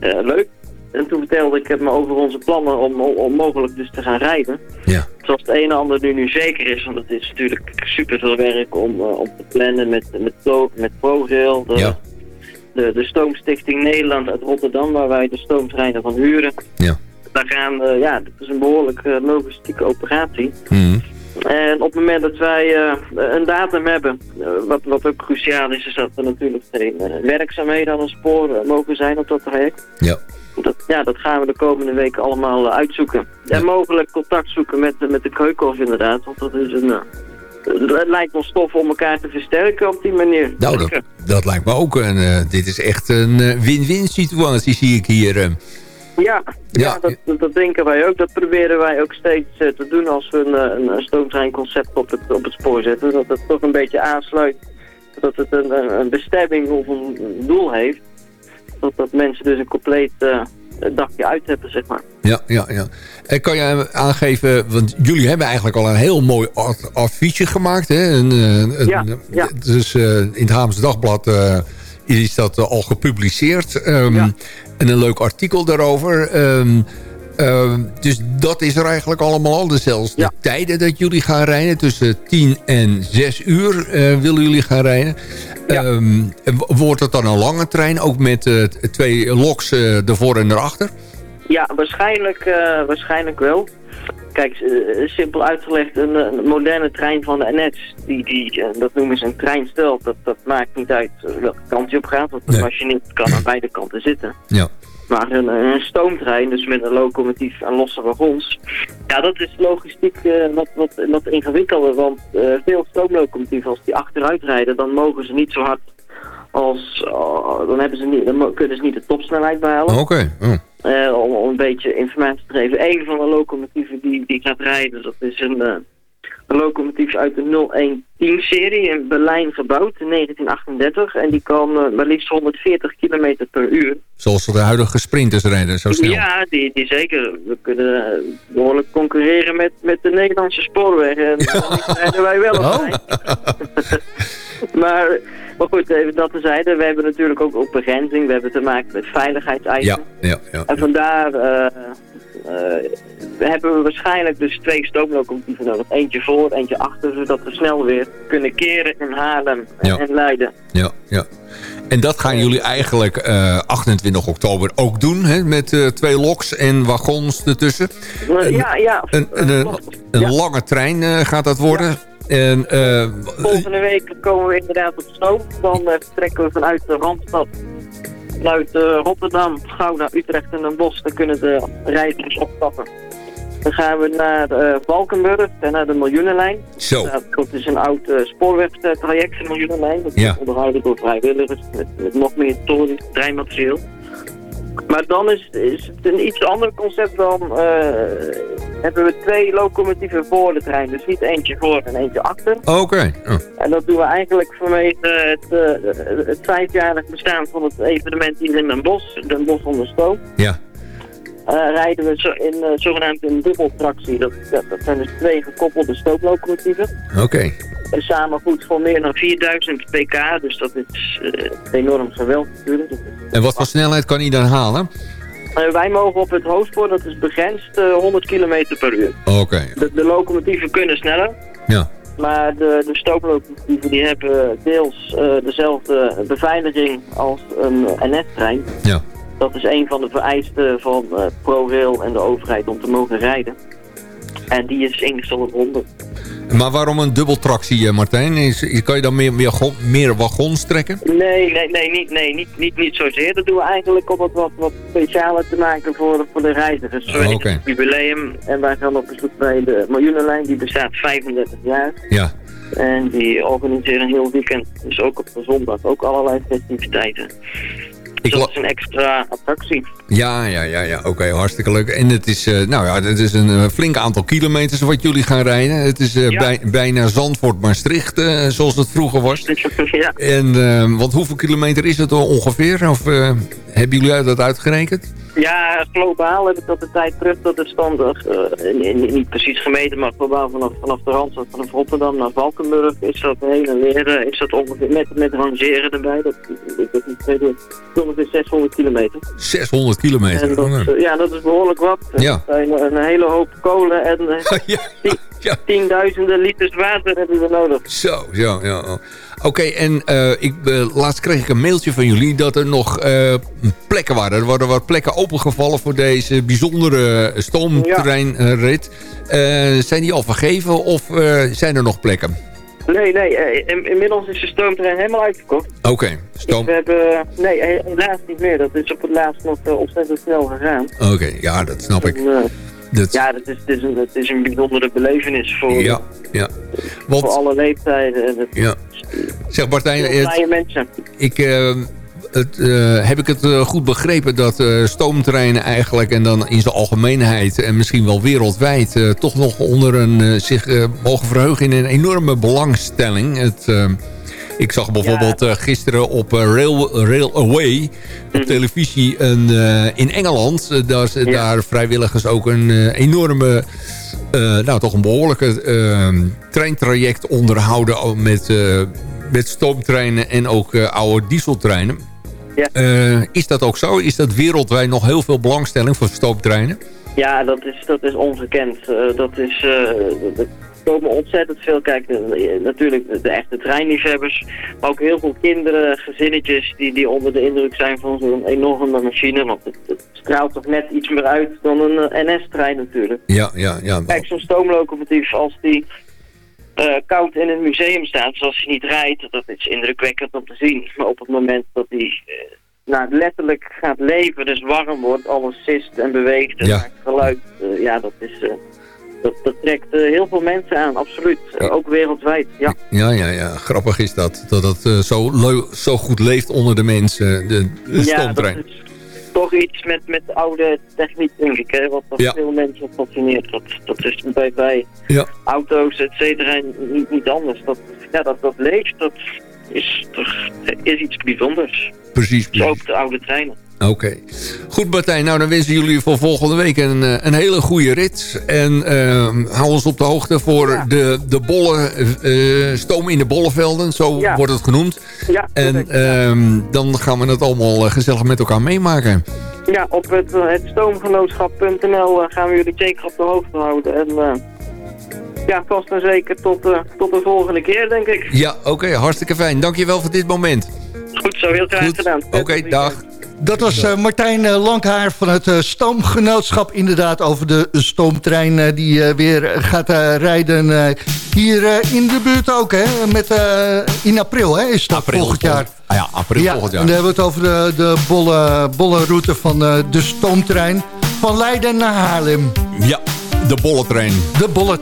leuk. En toen vertelde ik hem over onze plannen om, om, om mogelijk dus te gaan rijden. Ja. Zoals het een en ander nu, nu zeker is, want het is natuurlijk super veel werk om, om te plannen met, met, met ProRail. Ja. De, de Stoomstichting Nederland uit Rotterdam, waar wij de stoomtreinen van huren. Ja. Daar gaan, eh, ja, dat is een behoorlijk eh, logistieke operatie. Mhm. En op het moment dat wij eh, een datum hebben, wat, wat ook cruciaal is, is dat er natuurlijk geen werkzaamheden aan het spoor mogen zijn op dat traject. Ja. Dat, ja, dat gaan we de komende weken allemaal uitzoeken. En mogelijk contact zoeken met, met de Keukenhof inderdaad, want dat is een... het lijkt ons stof om elkaar te versterken op die manier. Nou, dat, dat lijkt me ook. En, eh, dit is echt een eh, win-win situatie, zie ik hier. eh. Ja, ja. dat, dat- dat denken wij ook. Dat proberen wij ook steeds te doen als we een, een, stoomtreinconcept op het, op het spoor zetten. Dat het toch een beetje aansluit dat het een, een- een bestemming of een doel heeft, dat, dat mensen dus een compleet eh, dagje uit hebben, zeg maar. Ja, ja, ja. En kan je aangeven, want jullie hebben eigenlijk al een heel mooi adviesje gemaakt. Hè? Een, eh, een, Ja, ja. Dus eh, in het Haams Dagblad eh, is dat al gepubliceerd. Ehm, En een leuk artikel daarover. Ehm, ehm, dus dat is er eigenlijk allemaal al. Dus zelfs de tijden dat jullie gaan rijden. Tussen 10 en 6 uur eh, willen jullie gaan rijden. Ehm, wordt het dan een lange trein? Ook met eh, twee loks eh, ervoor en erachter? Ja, waarschijnlijk, waarschijnlijk wel. Kijk, simpel uitgelegd, een, een moderne trein van de NS, die, die, dat noemen ze een treinstel, dat, dat maakt niet uit welke kant je op gaat, want de Nee. machinist kan aan beide kanten zitten. Ja. Maar een, een stoomtrein, dus met een locomotief en losse wagons, ja, dat is logistiek eh, wat, wat, wat ingewikkelder, want eh, veel stoomlocomotieven, als die achteruit rijden, dan mogen ze niet zo hard als, oh, dan, hebben ze niet, dan kunnen ze niet de topsnelheid behalen. Oké. Oh. Eh, om, om een beetje informatie te geven. Een van de locomotieven die, die gaat rijden, dat is een, eh, een locomotief uit de 0110-serie in Berlijn gebouwd in 1938. En die eh, maar liefst 140 km per uur. Zoals de huidige sprinters rijden, zo snel. Ja, die, die zeker. We kunnen eh, behoorlijk concurreren met, met de Nederlandse spoorwegen. En daar rijden wij wel op. Oh. [LAUGHS] [LAUGHS] Maar, maar goed, even dat tezijde. We hebben natuurlijk ook, begrenzing. We hebben te maken met veiligheidseisen. Ja, ja, ja. En vandaar eh, eh, hebben we waarschijnlijk dus twee stoomlocomotieven nodig. Eentje voor, eentje achter, zodat we snel weer kunnen keren in Haarlem en, Ja. en Leiden. Ja, ja. En dat gaan jullie eigenlijk eh, 28 oktober ook doen, hè? Met twee loks en wagons ertussen. Ja, ja. Een, een, een, een lange trein gaat dat worden. En, eh, Volgende week komen we inderdaad op stoom. Dan eh, vertrekken we vanuit de Randstad. Vanuit eh, Rotterdam, Gouda, Utrecht en Den Bosch. Dan kunnen de reizigers opstappen. Dan gaan we naar eh, Valkenburg en naar de Miljoenenlijn. Zo. Dat, dat is een oud spoorwegtraject, de Miljoenenlijn. Dat Ja. is onderhouden door vrijwilligers met, met nog meer treinmaterieel. Maar dan is, is het een iets ander concept dan eh, hebben we twee locomotieven voor de trein. Dus niet eentje voor en eentje achter. Oké. Oh. En dat doen we eigenlijk vanwege het, eh, het vijfjarig bestaan van het evenement hier in Den Bosch, Den Bosch onder stoom. Ja. Eh, rijden we zo in, zogenaamd in dubbeltractie. Dat, dat, dat zijn dus twee gekoppelde stooplocomotieven. Oké. Samen goed voor meer dan 4000 pk, dus dat is eh, enorm geweld natuurlijk. En wat voor snelheid kan hij dan halen? Eh, wij mogen op het hoofdspoor, dat is begrensd, eh, 100 km per uur. Oké. De, de locomotieven kunnen sneller. Ja. Maar de, de stooplocomotieven die hebben deels eh, dezelfde beveiliging als een NS-trein. Ja. Dat is een van de vereisten van ProRail en de overheid om te mogen rijden. En die is ingesteld op 100. Maar waarom een dubbeltractie, eh, Martijn? Is, kan je dan meer, meer, meer wagons trekken? Nee, nee, nee, niet, nee niet, niet, niet zozeer. Dat doen we eigenlijk om het wat, wat specialer te maken voor, voor de reizigers. Zo Oh, is oké. het jubileum. En wij gaan op bezoek bij de Miljoenenlijn. Die bestaat 35 jaar. Ja. En die organiseren een heel weekend, dus ook op de zondag, ook allerlei festiviteiten. Dus dat is een extra attractie. Ja, ja, ja, ja. oké, hartstikke leuk. En het is, eh, nou ja, het is een eh, flink aantal kilometers wat jullie gaan rijden. Het is eh, Ja. bij- bijna Zandvoort-Maastricht, zoals het vroeger was. [LAUGHS] ja. En, want hoeveel kilometer is het ongeveer? Of hebben jullie dat uitgerekend? Ja, globaal heb ik dat de tijd terug tot de ni- niet precies gemeten, maar globaal vanaf, vanaf de Randstad, vanaf Rotterdam naar Valkenburg is dat heen en weer, eh, is dat ongeveer met, met rangeren erbij. Dat, niet, twee, ongeveer 600 kilometer. 600 kilometer. En dat, eh, ja, dat is behoorlijk wat. Ja. Een, een hele hoop kolen en eh, [LAUGHS] tien- tienduizenden liters water hebben we nodig. Zo, ja, ja. Oké, en eh, ik, eh, laatst kreeg ik een mailtje van jullie dat er nog eh, plekken waren. Er worden wat plekken opengevallen voor deze bijzondere stoomtreinrit. Zijn die al vergeven of zijn er nog plekken? Nee, nee, in- inmiddels is de stoomtrein helemaal uitverkocht. Oké, stoom. We hebben, nee, he- helaas niet meer. Dat is op het laatst nog ontzettend snel gegaan. Oké, ja, dat snap ik. En, eh, Dat- Ja, dat is, het, is een, het is een bijzondere belevenis voor, Ja, ja. voor Want, alle leeftijden. En het, ja. Zeg Martijn, heel het- mensen. Ik, eh, het, eh, heb ik het eh, goed begrepen dat stoomtreinen eigenlijk... en dan in zijn algemeenheid en misschien wel wereldwijd... toch nog onder een, zich mogen verheugen in een enorme belangstelling. Het, Ik zag bijvoorbeeld uh, gisteren op uh, Rail, Rail Away op televisie een, uh, in Engeland. daar, ja. daar vrijwilligers ook een enorme, nou toch een behoorlijke ehm, treintraject onderhouden met, met stoomtreinen en ook oude dieseltreinen. Ja. is dat ook zo? Is dat wereldwijd nog heel veel belangstelling voor stoomtreinen? Ja, dat is, dat is ongekend. dat is, komen ontzettend veel, kijk, natuurlijk de echte treinliefhebbers, maar ook heel veel kinderen, gezinnetjes die, die onder de indruk zijn van zo'n enorme machine, want het, het, straalt toch net iets meer uit dan een eh, NS-trein natuurlijk. Ja, ja, ja. Kijk, zo'n stoomlocomotief, als die uh, koud in een museum staat, zoals hij niet rijdt, dat is indrukwekkend om te zien. Maar op het moment dat hij uh, nou, letterlijk gaat leven, dus warm wordt, alles sist en beweegt en ja. maakt geluid, ja, dat is dat, dat trekt uh, heel veel mensen aan, absoluut. Ook wereldwijd, ja. Ja, ja, ja. Grappig is dat. Dat het uh, zo, zo goed leeft onder de mensen, de, de stoomtrein. Ja, toch iets met, met oude techniek, denk ik, hè, wat, ja. veel mensen fascineert. Dat, dat is bij, bij ja. auto's, et cetera, niet, niet anders. Dat, ja, dat, dat leeft, dat is, toch, is iets bijzonders. Precies. precies. ook de oude treinen. Oké. Goed Martijn, nou dan wensen jullie voor volgende week een, eh, een hele goede rit. En uh, hou ons op de hoogte voor ja. de, de bolle, uh, stoom in de bollevelden, zo ja. wordt het genoemd. Ja, en uh, dan gaan we het allemaal gezellig met elkaar meemaken. Ja, op het, het stoomgenootschap.nl gaan we jullie zeker op de hoogte houden. En ja, vast en zeker tot, tot de volgende keer, denk ik. Ja, oké, hartstikke fijn. Dankjewel voor dit moment. Goed zo, heel graag gedaan. Oké, dag. Dat was uh, Martijn uh, Langhaar van het uh, Stoomgenootschap. Inderdaad over de stoomtrein die weer gaat rijden hier in de buurt ook. Hè? Met, in april hè, is dat april, volgend jaar. Ah ja, april ja, volgend jaar. En dan hebben we het over de, de bolle, bolle route van de stoomtrein. Van Leiden naar Haarlem. Ja, de bolle trein. De bolle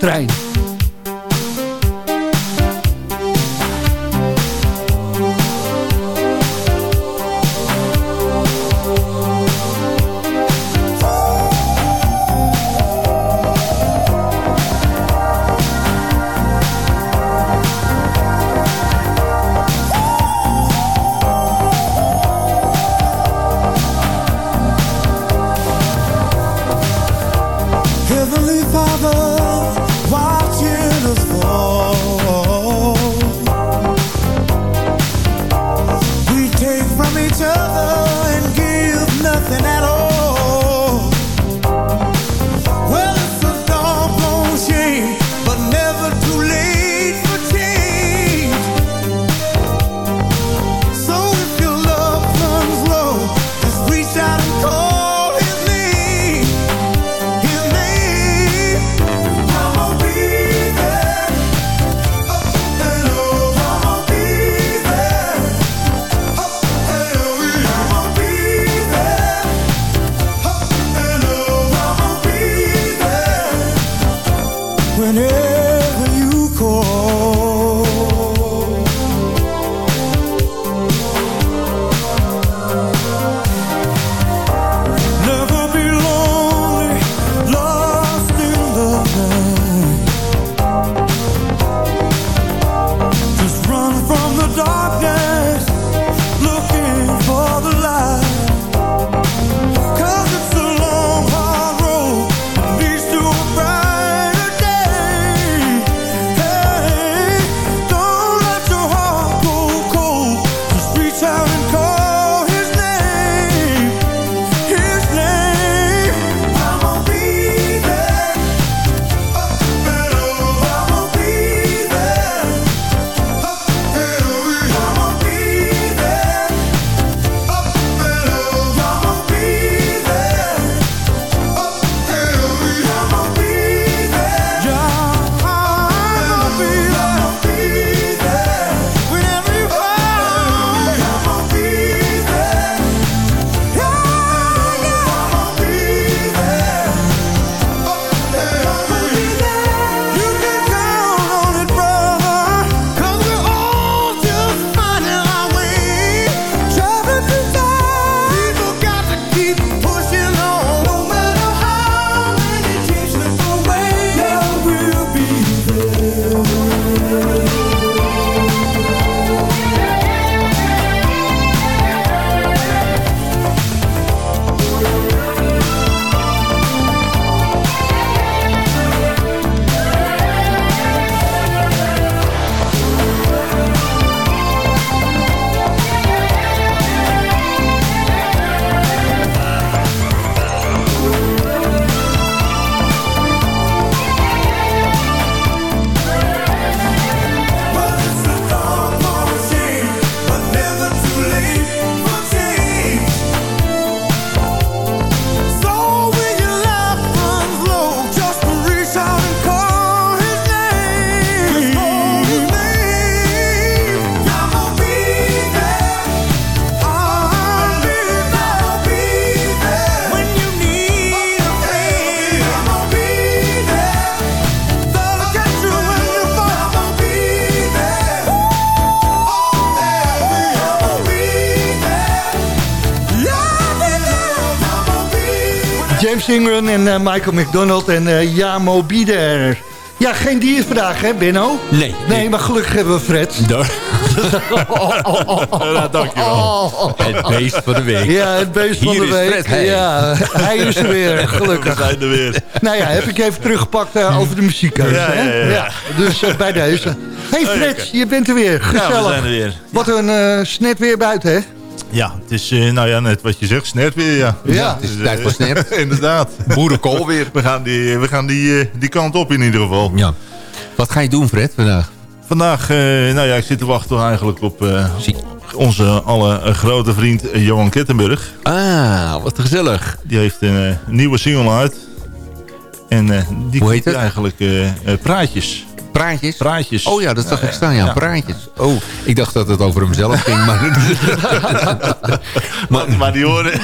Ingram en uh, Michael McDonald en uh, Jamo Bieder. Ja, geen dier vandaag, hè, Benno? Nee. Nee, maar gelukkig hebben we Fred. [LAUGHS] Daar. ja, dankjewel. Het beest van de week. Ja, het beest Hier van de week. Fred, hey. Ja, hij is er weer, gelukkig. We zijn er weer. Nou ja, heb ik even teruggepakt uh, over de muziekkeuze. Ja, ja, ja, ja. dus uh, bij deze. Hey Fred, je bent er weer. Gezellig. We zijn er weer. Wat een uh, snet weer buiten, hè? Ja, het is, uh, nou ja, net wat je zegt, snert weer, ja. Ja, het is tijd voor snert. [LAUGHS] Inderdaad. Boerenkool [LAUGHS] weer. We gaan, die, we gaan die, uh, die kant op in ieder geval. Ja. Wat ga je doen, Fred, vandaag? Vandaag, uh, nou ja, ik zit te wachten eigenlijk op onze alle grote vriend Johan Kettenburg. Ah, wat gezellig. Die heeft een nieuwe single uit. En die Hoe heet het? eigenlijk Praatjes. Praatjes? Praatjes. Oh ja, dat zag ik staan, ja, praatjes. Oh, ik dacht dat het over hemzelf [LAUGHS] ging, maar... maar, maar die horen... [LAUGHS]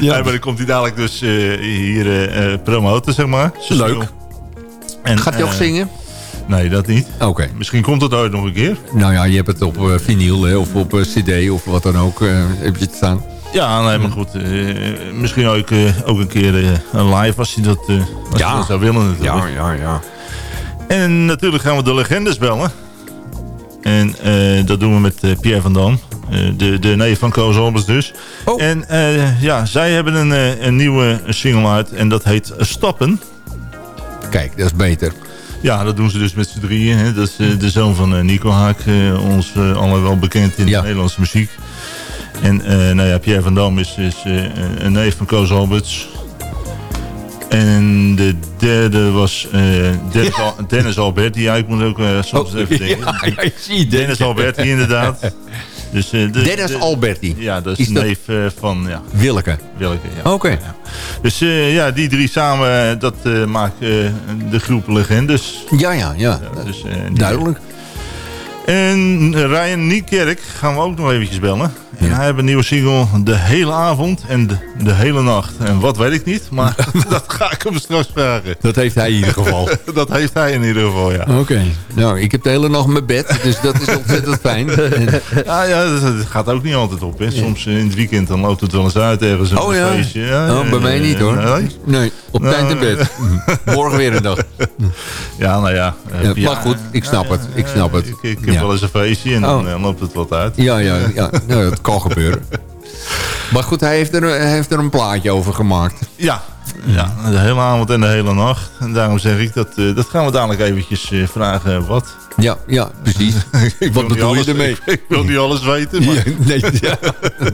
ja. maar dan komt hij dadelijk dus uh, hier uh, promoten, zeg maar. Leuk. En, Gaat hij ook zingen? Nee, dat niet. Oké. Okay. Misschien komt het ooit nog een keer. Nou ja, je hebt het op uh, vinyl hè, of op uh, cd of wat dan ook. Uh, heb je het staan. Ja, nee, maar goed. misschien ook, ook een keer live als je dat, als ja. je dat zou willen natuurlijk. Ja, ja, ja. En natuurlijk gaan we de legendes bellen. En uh, dat doen we met uh, Pierre van Dam. Uh, de, de neef van Koos Albers dus. Oh. En ja, zij hebben een, een nieuwe single uit. En dat heet Stappen. Kijk, dat is beter. Ja, dat doen ze dus met z'n drieën. Hè. Dat is de zoon van Nico Haak. ons allemaal wel bekend in ja. de Nederlandse muziek. En nou ja, Pierre van Dam is, is een neef van Koos Alberts. En de derde was uh, Dennis, ja. Al, Dennis Alberti. Ja, ik moet ook uh, soms oh, even [LAUGHS] denken. Ja, ja, ik zie Dennis Alberti, inderdaad. Dus, uh, de, Dennis de, Alberti? Ja, dat is, neef van... Ja, Willeke? Willeke, ja. Oké. Okay. Dus ja, die drie samen, dat maakt de groep Legendes. Ja, ja, ja. dus, Duidelijk. En Ryan Niekerk gaan we ook nog eventjes bellen. En ja. hij heeft een nieuwe single de hele avond en de, de, hele nacht. En wat weet ik niet, maar [LAUGHS] dat ga ik hem straks vragen. Dat heeft hij in ieder geval. [LAUGHS] dat heeft hij in ieder geval, ja. Oké. Okay. Nou, ik heb de hele nacht mijn bed, dus dat is ontzettend fijn. [LAUGHS] ja, ja, dat gaat ook niet altijd op. Hè. Soms in het weekend dan loopt het wel eens uit ergens. Oh ja? Feestje. ja oh, bij mij niet hoor. Nee, nee op nou, tijd in bed. Morgen weer een dag. ja, nou ja. Uh, ja maar goed, ik snap het. Ik snap het. Ik, ik heb wel eens een feestje en dan oh. loopt het wat uit. Ja, ja, ja. Nou, dat kan [LAUGHS] gebeuren. Maar goed, hij heeft, er, hij heeft er een plaatje over gemaakt. Ja, ja, de hele avond en de hele nacht. En daarom zeg ik, dat, uh, dat gaan we dadelijk eventjes uh, vragen wat. Ja, ja precies. [LAUGHS] wat bedoel alles, je ermee? Ik, ik, wil niet alles weten. Maar... Ja, [LAUGHS] nee, ja.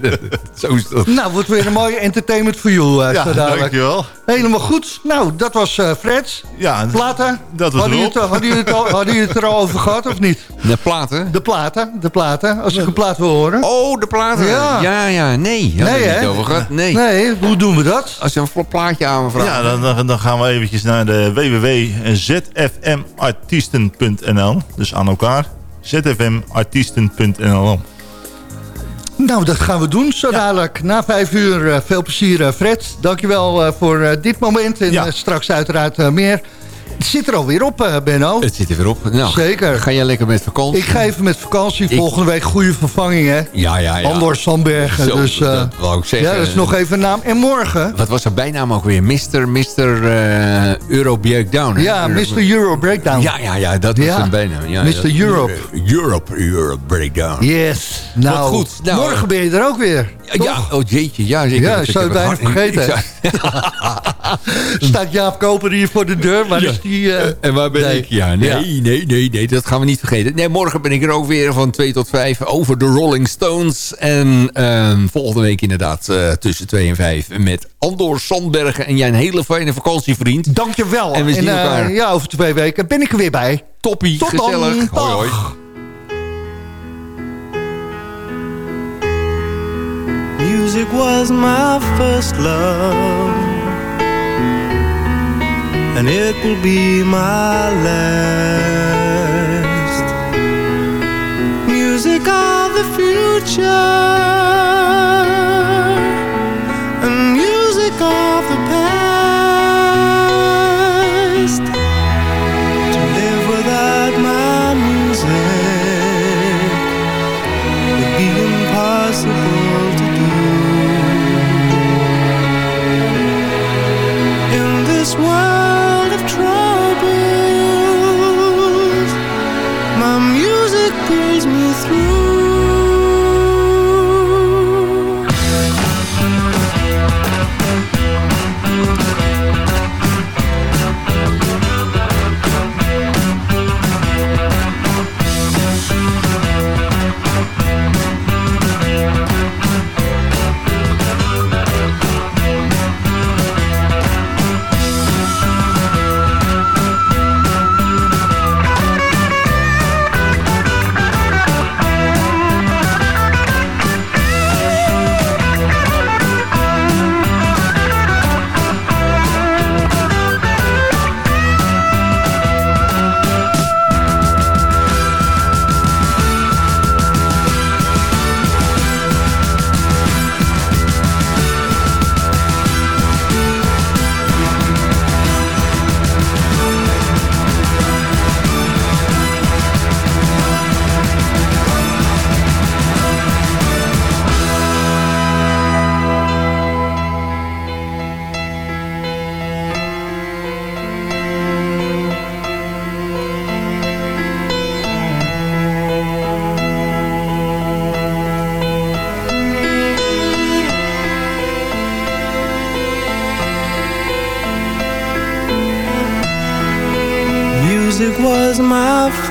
[LAUGHS] Zo is dat. Nou, wordt weer een mooie entertainment voor jou. Uh, ja, dankjewel. Helemaal goed. Nou, dat was uh, Freds. Ja, platen. Dat was hadden jullie, het, hadden, jullie het al, hadden jullie het er al over gehad of niet? De platen? De platen, de platen. Als ik een plaat wil horen. Oh, de platen. Ja, ja. ja nee. Nee, hè? Niet over gehad. Nee. nee, hoe doen we dat? Als je een plaatje aanvraagt. Ja, dan, dan, dan gaan we eventjes naar de www.zfmartiesten.nl. Dus aan elkaar. zfmartiesten.nl nou, dat gaan we doen zo dadelijk. Na vijf uur uh, veel plezier, uh, Fred. Dankjewel uh, voor dit moment. En ja. straks uiteraard meer. Het zit er alweer op, Benno. Het zit er weer op. Nou, Zeker. Ga jij lekker met vakantie? Ik ga even met vakantie. Ik... Volgende week goede vervanging, hè? Ja, ja, ja. Andor Sandbergen. Zo, dus, dat wou ik zeggen. Ja, dat is nog even naam. En morgen... Wat was zijn bijnaam ook weer? Mr. Mr. Uh, Euro Breakdown. Hè? Ja, Mr. Euro Breakdown. Ja, ja, ja. Dat was ja. zijn bijnaam. Ja, Mr. dat, Europe. Europe, Europe Breakdown. Yes. Nou, Wat goed. Nou, morgen ben je er ook weer. Ja, ja, oh jeetje. Ja, zeker. Ja, ik zou het bijna vergeten. [LAUGHS] [LAUGHS] Staat Jaap Koper hier voor de deur. Waar die... Uh... En waar ben nee. ik? Ja, nee, ja. nee, nee, nee. Dat gaan we niet vergeten. Nee, morgen ben ik er ook weer van 2 tot 5 over de Rolling Stones. En um, volgende week inderdaad uh, tussen 2 en 5 met Andor Sandbergen. En jij een hele fijne vakantievriend. Dankjewel. En we zien en, elkaar. Ja, over twee weken ben ik er weer bij. Toppie, tot gezellig. Dan. Hoi, hoi. Music was my first love And it will be my last. Music of the future. And music of